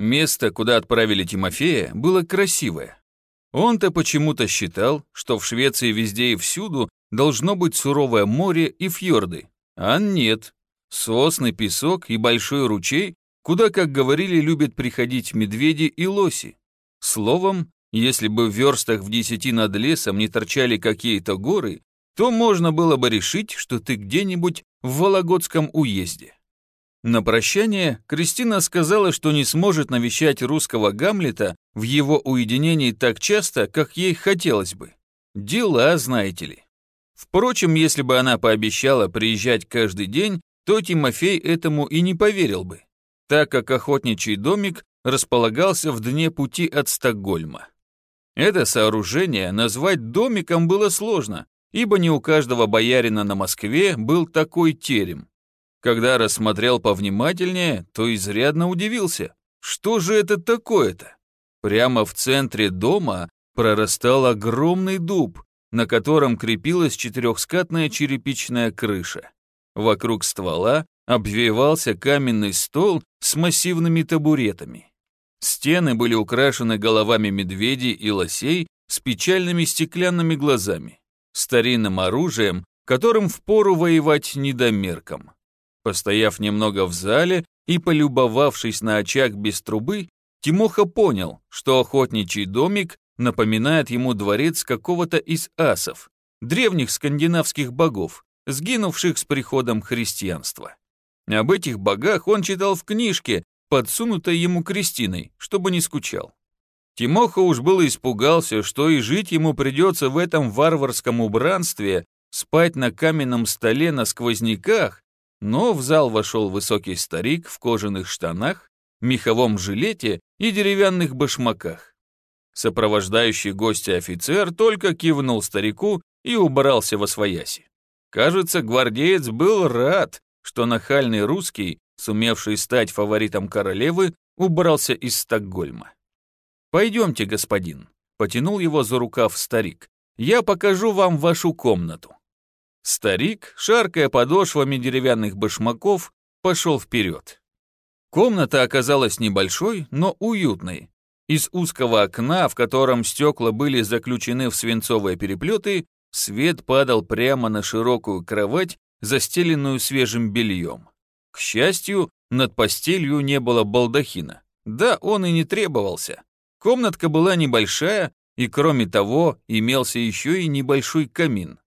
Место, куда отправили Тимофея, было красивое. Он-то почему-то считал, что в Швеции везде и всюду должно быть суровое море и фьорды. А нет. Сосны, песок и большой ручей, куда, как говорили, любят приходить медведи и лоси. Словом, если бы в верстах в десяти над лесом не торчали какие-то горы, то можно было бы решить, что ты где-нибудь в Вологодском уезде. На прощание Кристина сказала, что не сможет навещать русского Гамлета в его уединении так часто, как ей хотелось бы. Дела, знаете ли. Впрочем, если бы она пообещала приезжать каждый день, то Тимофей этому и не поверил бы, так как охотничий домик располагался в дне пути от Стокгольма. Это сооружение назвать домиком было сложно, ибо не у каждого боярина на Москве был такой терем. Когда рассмотрел повнимательнее, то изрядно удивился. Что же это такое-то? Прямо в центре дома прорастал огромный дуб, на котором крепилась четырехскатная черепичная крыша. Вокруг ствола обвивался каменный стол с массивными табуретами. Стены были украшены головами медведей и лосей с печальными стеклянными глазами, старинным оружием, которым впору воевать недомерком. Постояв немного в зале и полюбовавшись на очаг без трубы, Тимоха понял, что охотничий домик напоминает ему дворец какого-то из асов, древних скандинавских богов, сгинувших с приходом христианства. Об этих богах он читал в книжке, подсунутой ему Кристиной, чтобы не скучал. Тимоха уж было испугался, что и жить ему придется в этом варварском убранстве, спать на каменном столе на сквозняках, но в зал вошел высокий старик в кожаных штанах, меховом жилете и деревянных башмаках. Сопровождающий гостя офицер только кивнул старику и убрался во свояси. Кажется, гвардеец был рад, что нахальный русский, сумевший стать фаворитом королевы, убрался из Стокгольма. «Пойдемте, господин», — потянул его за рукав старик, «я покажу вам вашу комнату». Старик, шаркая подошвами деревянных башмаков, пошел вперед. Комната оказалась небольшой, но уютной. Из узкого окна, в котором стекла были заключены в свинцовые переплеты, свет падал прямо на широкую кровать, застеленную свежим бельем. К счастью, над постелью не было балдахина. Да, он и не требовался. Комнатка была небольшая, и кроме того, имелся еще и небольшой камин.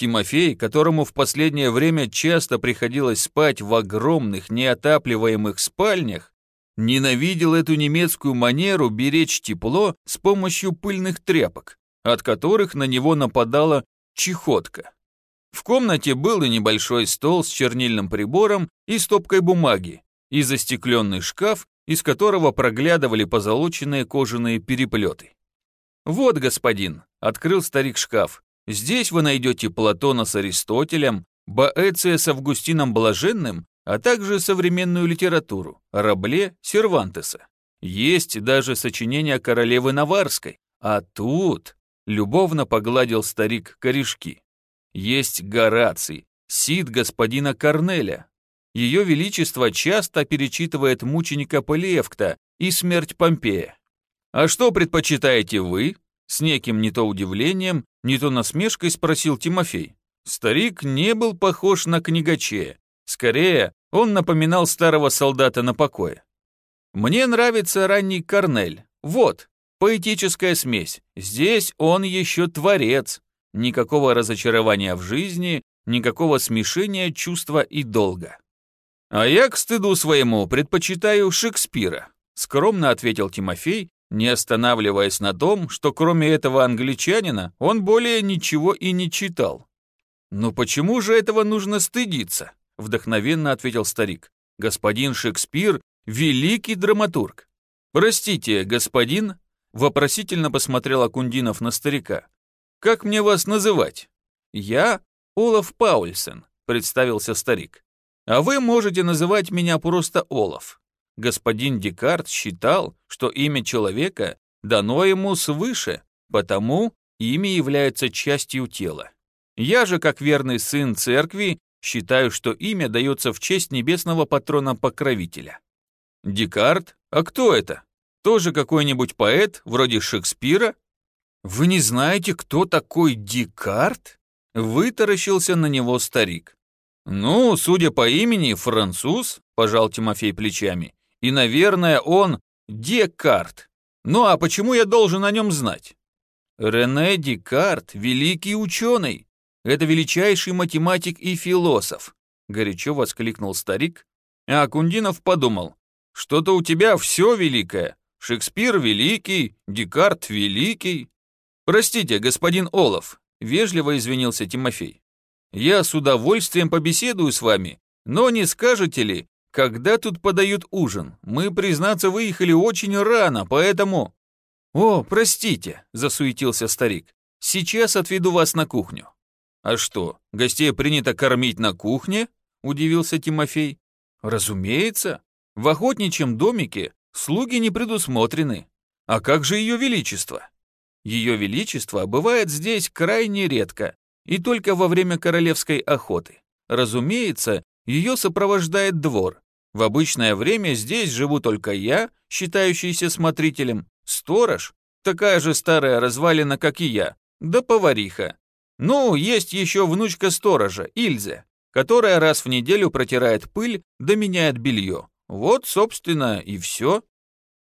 Тимофей, которому в последнее время часто приходилось спать в огромных неотапливаемых спальнях, ненавидел эту немецкую манеру беречь тепло с помощью пыльных тряпок, от которых на него нападала чехотка. В комнате был и небольшой стол с чернильным прибором и стопкой бумаги, и застекленный шкаф, из которого проглядывали позолоченные кожаные переплеты. «Вот, господин», — открыл старик шкаф, Здесь вы найдете Платона с Аристотелем, Боэция с Августином Блаженным, а также современную литературу, Рабле, Сервантеса. Есть даже сочинения королевы Наварской. А тут любовно погладил старик корешки. Есть Гораций, Сид господина Корнеля. Ее Величество часто перечитывает мученика Полиевкта и смерть Помпея. А что предпочитаете вы? С неким не то удивлением, не то насмешкой спросил Тимофей. Старик не был похож на книгачея. Скорее, он напоминал старого солдата на покое. «Мне нравится ранний Корнель. Вот, поэтическая смесь. Здесь он еще творец. Никакого разочарования в жизни, никакого смешения чувства и долга. А я, к стыду своему, предпочитаю Шекспира», скромно ответил Тимофей, не останавливаясь на том, что кроме этого англичанина он более ничего и не читал. «Но почему же этого нужно стыдиться?» — вдохновенно ответил старик. «Господин Шекспир — великий драматург». «Простите, господин?» — вопросительно посмотрел Акундинов на старика. «Как мне вас называть?» «Я Олаф Паульсен», — представился старик. «А вы можете называть меня просто Олаф. Господин Декарт считал, что имя человека дано ему свыше, потому имя является частью тела. Я же, как верный сын церкви, считаю, что имя дается в честь небесного патрона-покровителя. Декарт А кто это? Тоже какой-нибудь поэт, вроде Шекспира? Вы не знаете, кто такой Декарт? Вытаращился на него старик. Ну, судя по имени, француз, пожал Тимофей плечами. И, наверное, он Декарт. Ну а почему я должен о нем знать? Рене Декарт – великий ученый. Это величайший математик и философ, горячо воскликнул старик, а Кундинов подумал, что-то у тебя все великое. Шекспир великий, Декарт великий. Простите, господин Олов, вежливо извинился Тимофей. Я с удовольствием побеседую с вами, но не скажете ли, когда тут подают ужин? Мы, признаться, выехали очень рано, поэтому... О, простите, засуетился старик. Сейчас отведу вас на кухню. А что, гостей принято кормить на кухне? Удивился Тимофей. Разумеется. В охотничьем домике слуги не предусмотрены. А как же ее величество? Ее величество бывает здесь крайне редко и только во время королевской охоты. Разумеется, ее сопровождает двор. В обычное время здесь живу только я, считающийся смотрителем, сторож, такая же старая развалина, как и я, да повариха. Ну, есть еще внучка сторожа, Ильзе, которая раз в неделю протирает пыль да меняет белье. Вот, собственно, и все.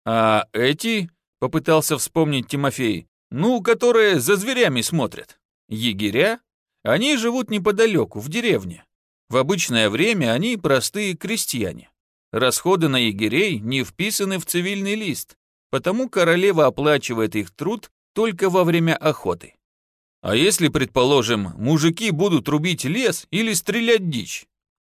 А эти, попытался вспомнить Тимофей, ну, которые за зверями смотрят. Егеря? Они живут неподалеку, в деревне. В обычное время они простые крестьяне. Расходы на егерей не вписаны в цивильный лист, потому королева оплачивает их труд только во время охоты. А если, предположим, мужики будут рубить лес или стрелять дичь?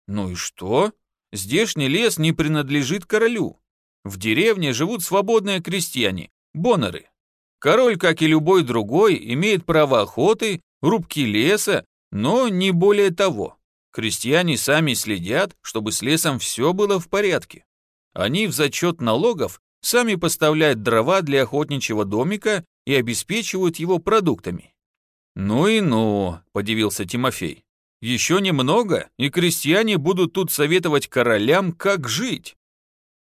Ну и что? Здешний лес не принадлежит королю. В деревне живут свободные крестьяне, боннеры. Король, как и любой другой, имеет право охоты, рубки леса, но не более того. Крестьяне сами следят, чтобы с лесом все было в порядке. Они в зачет налогов сами поставляют дрова для охотничьего домика и обеспечивают его продуктами. «Ну и ну», – подивился Тимофей. Еще немного, и крестьяне будут тут советовать королям, как жить.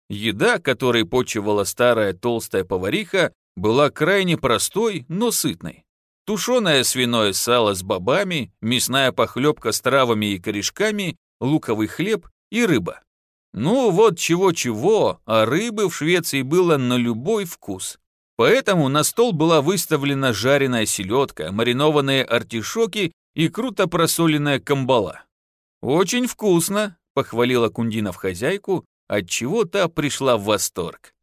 Еда, которой почивала старая толстая повариха, была крайне простой, но сытной. Тушеное свиное сало с бобами, мясная похлебка с травами и корешками, луковый хлеб и рыба. Ну вот чего-чего, а рыбы в Швеции было на любой вкус. Поэтому на стол была выставлена жареная селедка, маринованные артишоки и круто просоленная камбала. «Очень вкусно», — похвалила Кундинов хозяйку, отчего та пришла в восторг.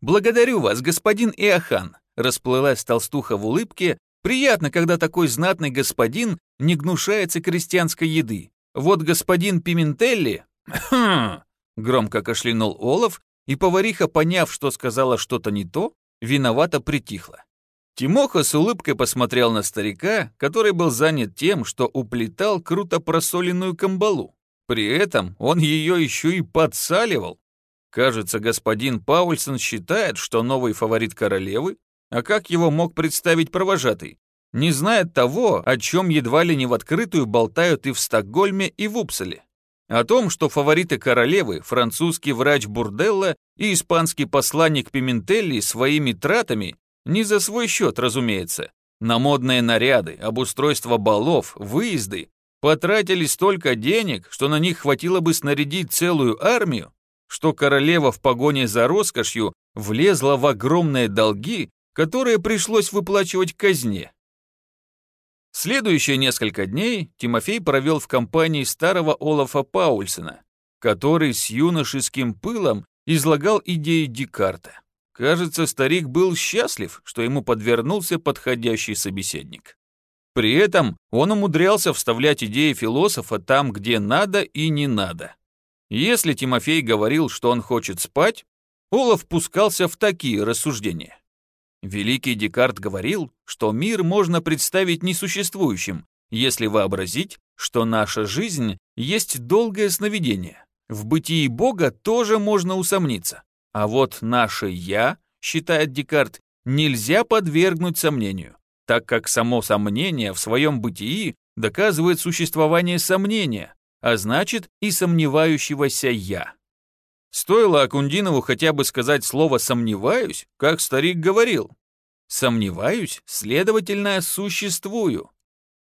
«Благодарю вас, господин Иохан», — расплылась толстуха в улыбке. «Приятно, когда такой знатный господин не гнушается крестьянской еды. Вот господин Пиментелли...» «Хм!» — громко кашлянул Олаф, и повариха, поняв, что сказала что-то не то, виновато притихла. Тимоха с улыбкой посмотрел на старика, который был занят тем, что уплетал круто просоленную камбалу. При этом он ее еще и подсаливал. Кажется, господин Паульсон считает, что новый фаворит королевы, а как его мог представить провожатый, не знает того, о чем едва ли не в открытую болтают и в Стокгольме, и в Упселе. О том, что фавориты королевы, французский врач Бурделла и испанский посланник Пиментелли своими тратами не за свой счет, разумеется. На модные наряды, обустройство балов, выезды потратили столько денег, что на них хватило бы снарядить целую армию, что королева в погоне за роскошью влезла в огромные долги, которые пришлось выплачивать казне. Следующие несколько дней Тимофей провел в компании старого Олафа Паульсена, который с юношеским пылом излагал идеи Декарта. Кажется, старик был счастлив, что ему подвернулся подходящий собеседник. При этом он умудрялся вставлять идеи философа там, где надо и не надо. Если Тимофей говорил, что он хочет спать, Олаф пускался в такие рассуждения. Великий Декарт говорил, что мир можно представить несуществующим, если вообразить, что наша жизнь есть долгое сновидение. В бытии Бога тоже можно усомниться. А вот наше «я», считает Декарт, нельзя подвергнуть сомнению, так как само сомнение в своем бытии доказывает существование сомнения, а значит и сомневающегося «я». Стоило Акундинову хотя бы сказать слово «сомневаюсь», как старик говорил. «Сомневаюсь, следовательно, существую».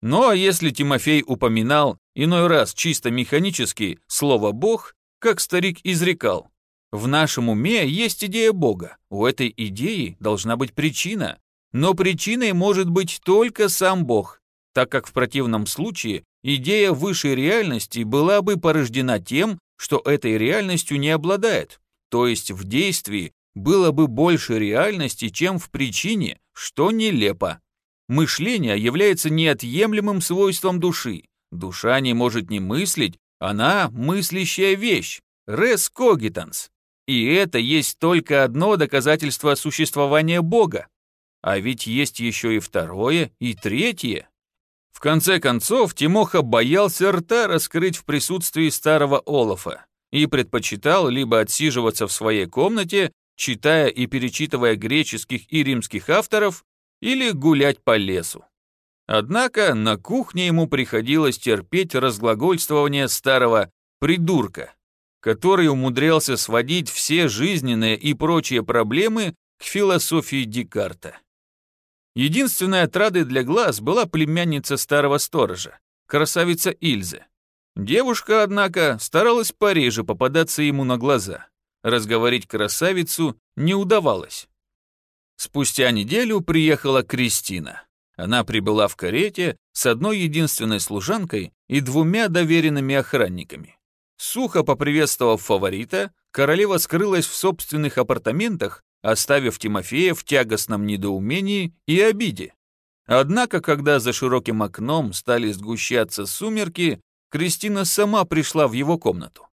Но если Тимофей упоминал иной раз чисто механически слово «бог», как старик изрекал, в нашем уме есть идея Бога, у этой идеи должна быть причина, но причиной может быть только сам Бог, так как в противном случае идея высшей реальности была бы порождена тем, что этой реальностью не обладает, то есть в действии было бы больше реальности, чем в причине, что нелепо. Мышление является неотъемлемым свойством души. Душа не может не мыслить, она мыслящая вещь, res cogitans. И это есть только одно доказательство существования Бога. А ведь есть еще и второе, и третье. В конце концов, Тимоха боялся рта раскрыть в присутствии старого Олафа и предпочитал либо отсиживаться в своей комнате, читая и перечитывая греческих и римских авторов, или гулять по лесу. Однако на кухне ему приходилось терпеть разглагольствование старого «придурка», который умудрялся сводить все жизненные и прочие проблемы к философии Декарта. Единственной отрадой для глаз была племянница старого сторожа, красавица Ильза. Девушка, однако, старалась пореже попадаться ему на глаза. Разговорить красавицу не удавалось. Спустя неделю приехала Кристина. Она прибыла в карете с одной единственной служанкой и двумя доверенными охранниками. Сухо поприветствовав фаворита, королева скрылась в собственных апартаментах оставив Тимофея в тягостном недоумении и обиде. Однако, когда за широким окном стали сгущаться сумерки, Кристина сама пришла в его комнату.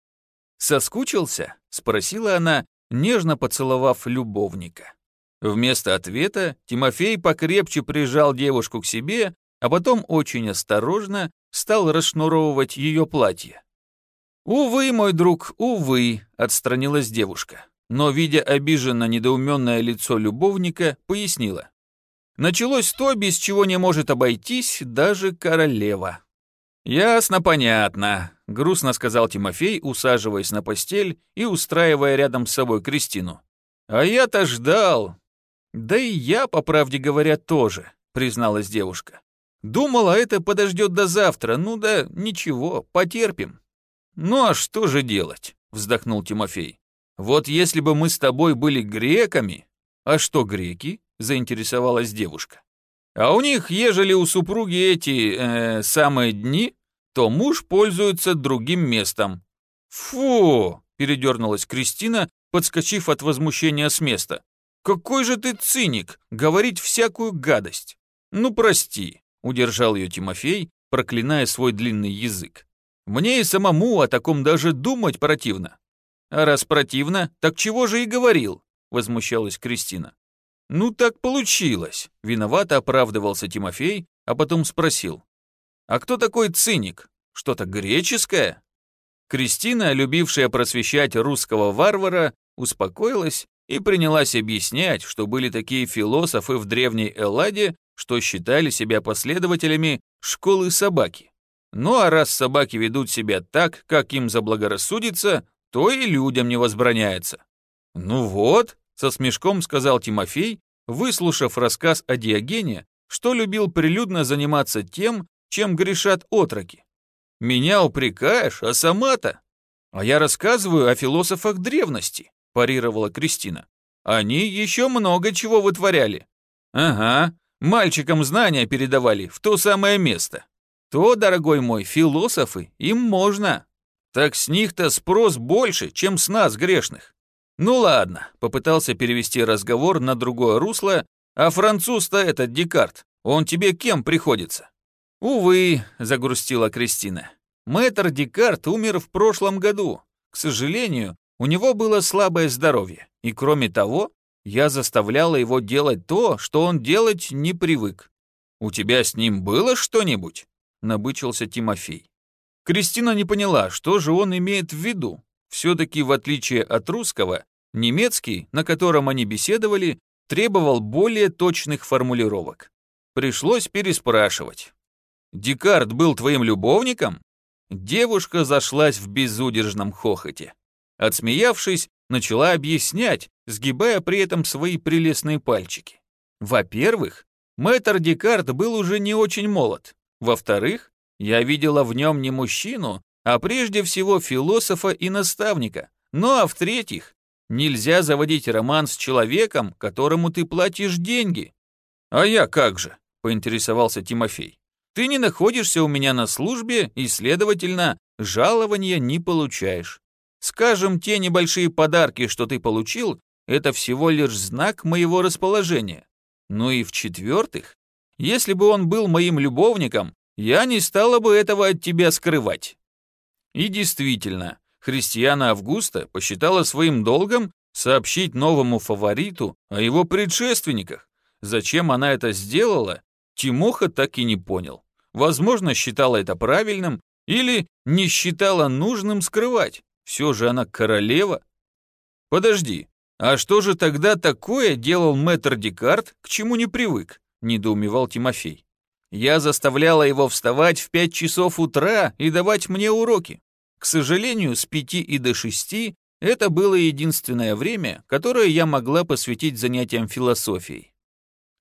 «Соскучился?» — спросила она, нежно поцеловав любовника. Вместо ответа Тимофей покрепче прижал девушку к себе, а потом очень осторожно стал расшнуровывать ее платье. «Увы, мой друг, увы», — отстранилась девушка но, видя обиженно недоуменное лицо любовника, пояснила. Началось то, без чего не может обойтись даже королева. «Ясно, понятно», — грустно сказал Тимофей, усаживаясь на постель и устраивая рядом с собой Кристину. «А я-то ждал». «Да и я, по правде говоря, тоже», — призналась девушка. «Думала, это подождет до завтра, ну да ничего, потерпим». «Ну а что же делать?» — вздохнул Тимофей. Вот если бы мы с тобой были греками... А что греки? Заинтересовалась девушка. А у них, ежели у супруги эти э, самые дни, то муж пользуется другим местом. Фу! Передернулась Кристина, подскочив от возмущения с места. «Какой же ты циник! Говорить всякую гадость!» «Ну, прости», — удержал ее Тимофей, проклиная свой длинный язык. «Мне и самому о таком даже думать противно. «А раз противно, так чего же и говорил?» — возмущалась Кристина. «Ну так получилось», — виновато оправдывался Тимофей, а потом спросил. «А кто такой циник? Что-то греческое?» Кристина, любившая просвещать русского варвара, успокоилась и принялась объяснять, что были такие философы в древней Элладе, что считали себя последователями школы собаки. Ну а раз собаки ведут себя так, как им заблагорассудится, то и людям не возбраняется. Ну вот, со смешком сказал Тимофей, выслушав рассказ о Диогене, что любил прилюдно заниматься тем, чем грешат отроки. Меня упрекаешь, а сама-то? А я рассказываю о философах древности, парировала Кристина. Они еще много чего вытворяли. Ага, мальчикам знания передавали в то самое место. То, дорогой мой, философы, им можно. Так с них-то спрос больше, чем с нас, грешных. Ну ладно, попытался перевести разговор на другое русло, а француз-то этот Декарт, он тебе кем приходится? Увы, загрустила Кристина. Мэтр Декарт умер в прошлом году. К сожалению, у него было слабое здоровье, и кроме того, я заставляла его делать то, что он делать не привык. «У тебя с ним было что-нибудь?» — набычился Тимофей. Кристина не поняла, что же он имеет в виду. Все-таки, в отличие от русского, немецкий, на котором они беседовали, требовал более точных формулировок. Пришлось переспрашивать. «Декарт был твоим любовником?» Девушка зашлась в безудержном хохоте. Отсмеявшись, начала объяснять, сгибая при этом свои прелестные пальчики. Во-первых, мэтр Декарт был уже не очень молод. Во-вторых, я видела в нем не мужчину, а прежде всего философа и наставника. Ну а в-третьих, нельзя заводить роман с человеком, которому ты платишь деньги. А я как же, поинтересовался Тимофей. Ты не находишься у меня на службе и, следовательно, жалования не получаешь. Скажем, те небольшие подарки, что ты получил, это всего лишь знак моего расположения. Ну и в-четвертых, если бы он был моим любовником, я не стала бы этого от тебя скрывать. И действительно, Христиана Августа посчитала своим долгом сообщить новому фавориту о его предшественниках. Зачем она это сделала, Тимоха так и не понял. Возможно, считала это правильным или не считала нужным скрывать. Все же она королева. Подожди, а что же тогда такое делал мэтр Декарт, к чему не привык? Недоумевал Тимофей. Я заставляла его вставать в пять часов утра и давать мне уроки. К сожалению, с пяти и до шести это было единственное время, которое я могла посвятить занятиям философией.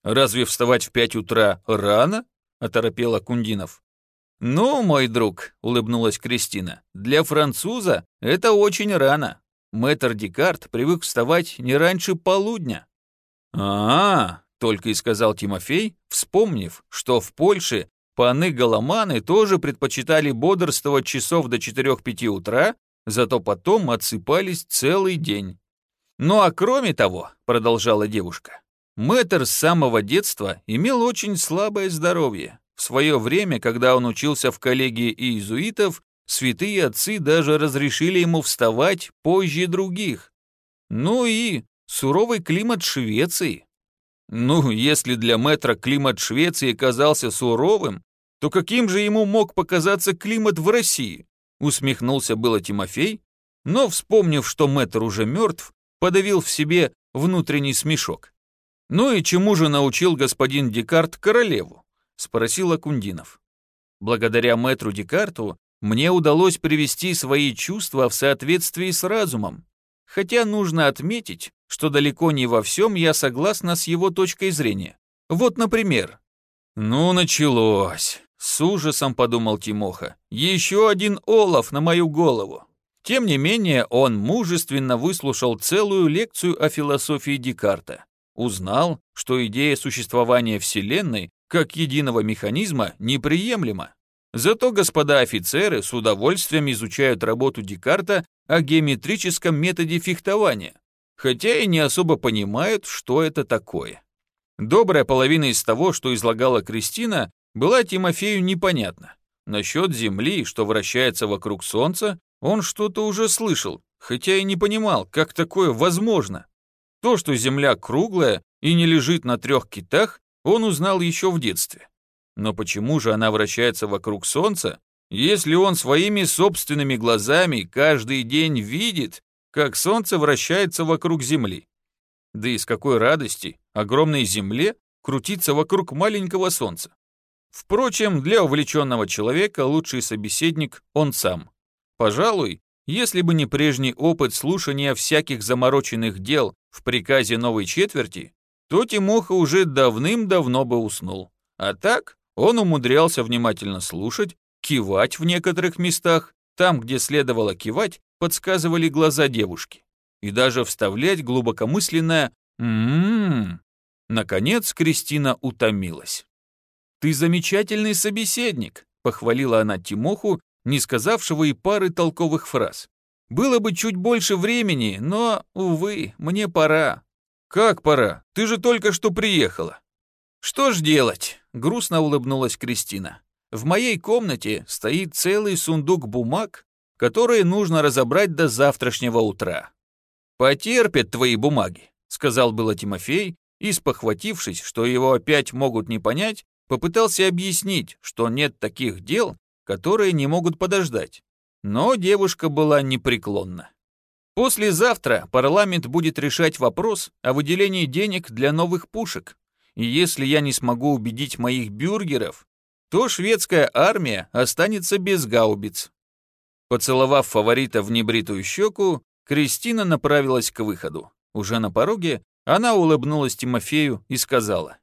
«Разве вставать в пять утра рано?» — оторопела Кундинов. «Ну, мой друг», — улыбнулась Кристина, — «для француза это очень рано. Мэтр Декарт привык вставать не раньше полудня». «А-а-а», только и сказал Тимофей, вспомнив, что в Польше паны-голоманы тоже предпочитали бодрствовать часов до 4-5 утра, зато потом отсыпались целый день. «Ну а кроме того», — продолжала девушка, Мэтр с самого детства имел очень слабое здоровье. В свое время, когда он учился в коллегии иезуитов, святые отцы даже разрешили ему вставать позже других. Ну и суровый климат Швеции, ну, если для метра климат Швеции казался суровым, то каким же ему мог показаться климат в России? Усмехнулся было Тимофей, но, вспомнив, что мэтр уже мертв, подавил в себе внутренний смешок. «Ну и чему же научил господин Декарт королеву?» — спросил Акундинов. «Благодаря мэтру Декарту мне удалось привести свои чувства в соответствии с разумом. Хотя нужно отметить, что далеко не во всем я согласна с его точкой зрения. Вот, например. «Ну, началось», — с ужасом подумал Тимоха. «Еще один Олаф на мою голову». Тем не менее, он мужественно выслушал целую лекцию о философии Декарта. Узнал, что идея существования Вселенной как единого механизма неприемлема. Зато господа офицеры с удовольствием изучают работу Декарта о геометрическом методе фехтования, хотя и не особо понимают, что это такое. Добрая половина из того, что излагала Кристина, была Тимофею непонятна. Насчет Земли, что вращается вокруг Солнца, он что-то уже слышал, хотя и не понимал, как такое возможно. То, что Земля круглая и не лежит на трех китах, он узнал еще в детстве. Но почему же она вращается вокруг Солнца, если он своими собственными глазами каждый день видит, как Солнце вращается вокруг Земли. Да и с какой радости огромной Земле крутиться вокруг маленького Солнца. Впрочем, для увлеченного человека лучший собеседник он сам. Пожалуй, если бы не прежний опыт слушания всяких замороченных дел в приказе новой четверти, то Тимоха уже давным-давно бы уснул. А так он умудрялся внимательно слушать кивать в некоторых местах, там, где следовало кивать, подсказывали глаза девушки, и даже вставлять глубокомысленное «м-м-м». Наконец Кристина утомилась. «Ты замечательный собеседник», — похвалила она Тимоху, не сказавшего и пары толковых фраз. «Было бы чуть больше времени, но, увы, мне пора». «Как пора? Ты же только что приехала». «Что ж делать?» — грустно улыбнулась Кристина. В моей комнате стоит целый сундук бумаг, которые нужно разобрать до завтрашнего утра. «Потерпят твои бумаги», — сказал было Тимофей, и, спохватившись, что его опять могут не понять, попытался объяснить, что нет таких дел, которые не могут подождать. Но девушка была непреклонна. Послезавтра парламент будет решать вопрос о выделении денег для новых пушек. И если я не смогу убедить моих бюргеров, то шведская армия останется без гаубиц. Поцеловав фаворита в небритую щеку, Кристина направилась к выходу. Уже на пороге она улыбнулась Тимофею и сказала,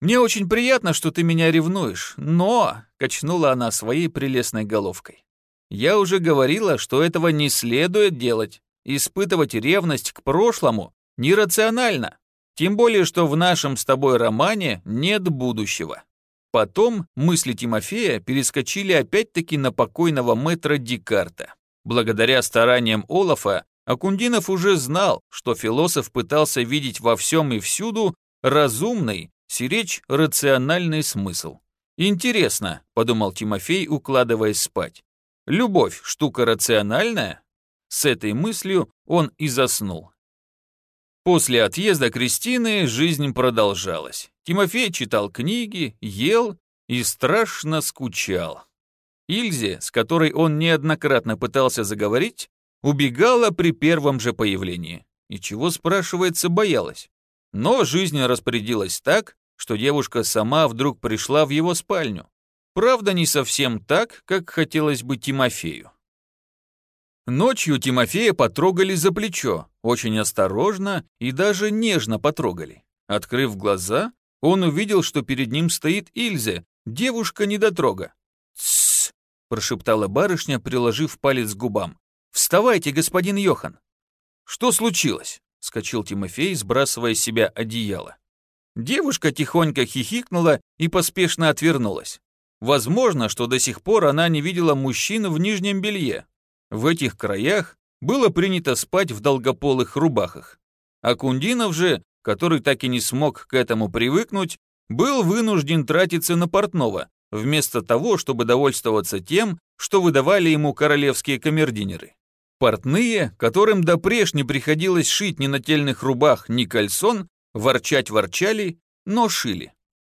«Мне очень приятно, что ты меня ревнуешь, но...» — качнула она своей прелестной головкой. «Я уже говорила, что этого не следует делать. Испытывать ревность к прошлому нерационально. Тем более, что в нашем с тобой романе нет будущего». Потом мысли Тимофея перескочили опять-таки на покойного мэтра Декарта. Благодаря стараниям Олафа, Акундинов уже знал, что философ пытался видеть во всем и всюду разумный, сиречь рациональный смысл. «Интересно», — подумал Тимофей, укладываясь спать, «любовь — штука рациональная?» С этой мыслью он и заснул. После отъезда Кристины жизнь продолжалась. Тимофей читал книги, ел и страшно скучал. Ильзе, с которой он неоднократно пытался заговорить, убегала при первом же появлении. И чего, спрашивается, боялась. Но жизнь распорядилась так, что девушка сама вдруг пришла в его спальню. Правда, не совсем так, как хотелось бы Тимофею. Ночью Тимофея потрогали за плечо, очень осторожно и даже нежно потрогали. Открыв глаза, он увидел, что перед ним стоит Ильзе, девушка-недотрога. «Тссс!» – прошептала барышня, приложив палец к губам. «Вставайте, господин Йохан!» «Что случилось?» – скочил Тимофей, сбрасывая с себя одеяло. Девушка тихонько хихикнула и поспешно отвернулась. Возможно, что до сих пор она не видела мужчин в нижнем белье, в этих краях было принято спать в долгополых рубахах. А Кундинов же, который так и не смог к этому привыкнуть, был вынужден тратиться на портного, вместо того, чтобы довольствоваться тем, что выдавали ему королевские камердинеры. Портные, которым допреж не приходилось шить ни нательных рубах, ни кальсон, ворчать ворчали, но шили.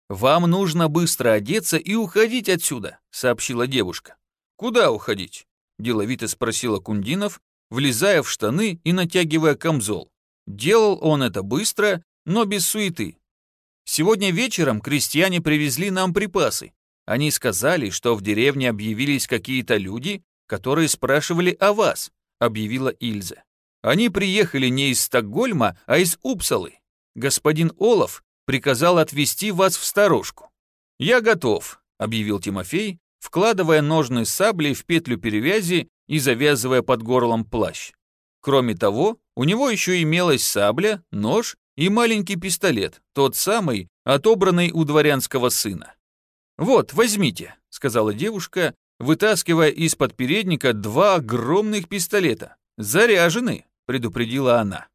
«Вам нужно быстро одеться и уходить отсюда», — сообщила девушка. «Куда уходить?» деловито спросила Кундинов, влезая в штаны и натягивая камзол. Делал он это быстро, но без суеты. Сегодня вечером крестьяне привезли нам припасы. Они сказали, что в деревне объявились какие-то люди, которые спрашивали о вас, объявила Ильза. Они приехали не из Стокгольма, а из Упсалы. Господин Олаф приказал отвезти вас в сторожку. Я готов, объявил Тимофей, вкладывая ножны сабли в петлю перевязи и завязывая под горлом плащ. Кроме того, у него еще имелась сабля, нож и маленький пистолет, тот самый, отобранный у дворянского сына. «Вот, возьмите», — сказала девушка, вытаскивая из-под передника два огромных пистолета. «Заряжены», — предупредила она.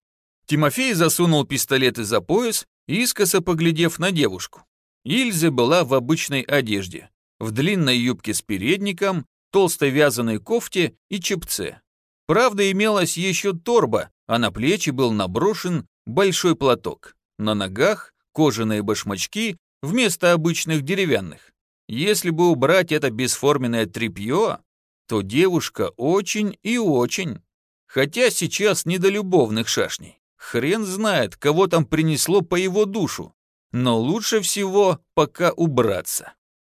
Тимофей засунул пистолеты за пояс, искоса поглядев на девушку. Ильза была в обычной одежде, в длинной юбке с передником, толстой вязаной кофте и чепце. Правда, имелась еще торба, а на плечи был наброшен большой платок. На ногах кожаные башмачки вместо обычных деревянных. Если бы убрать это бесформенное тряпье, то девушка очень и очень. Хотя сейчас не до любовных шашней. Хрен знает, кого там принесло по его душу. Но лучше всего пока убраться.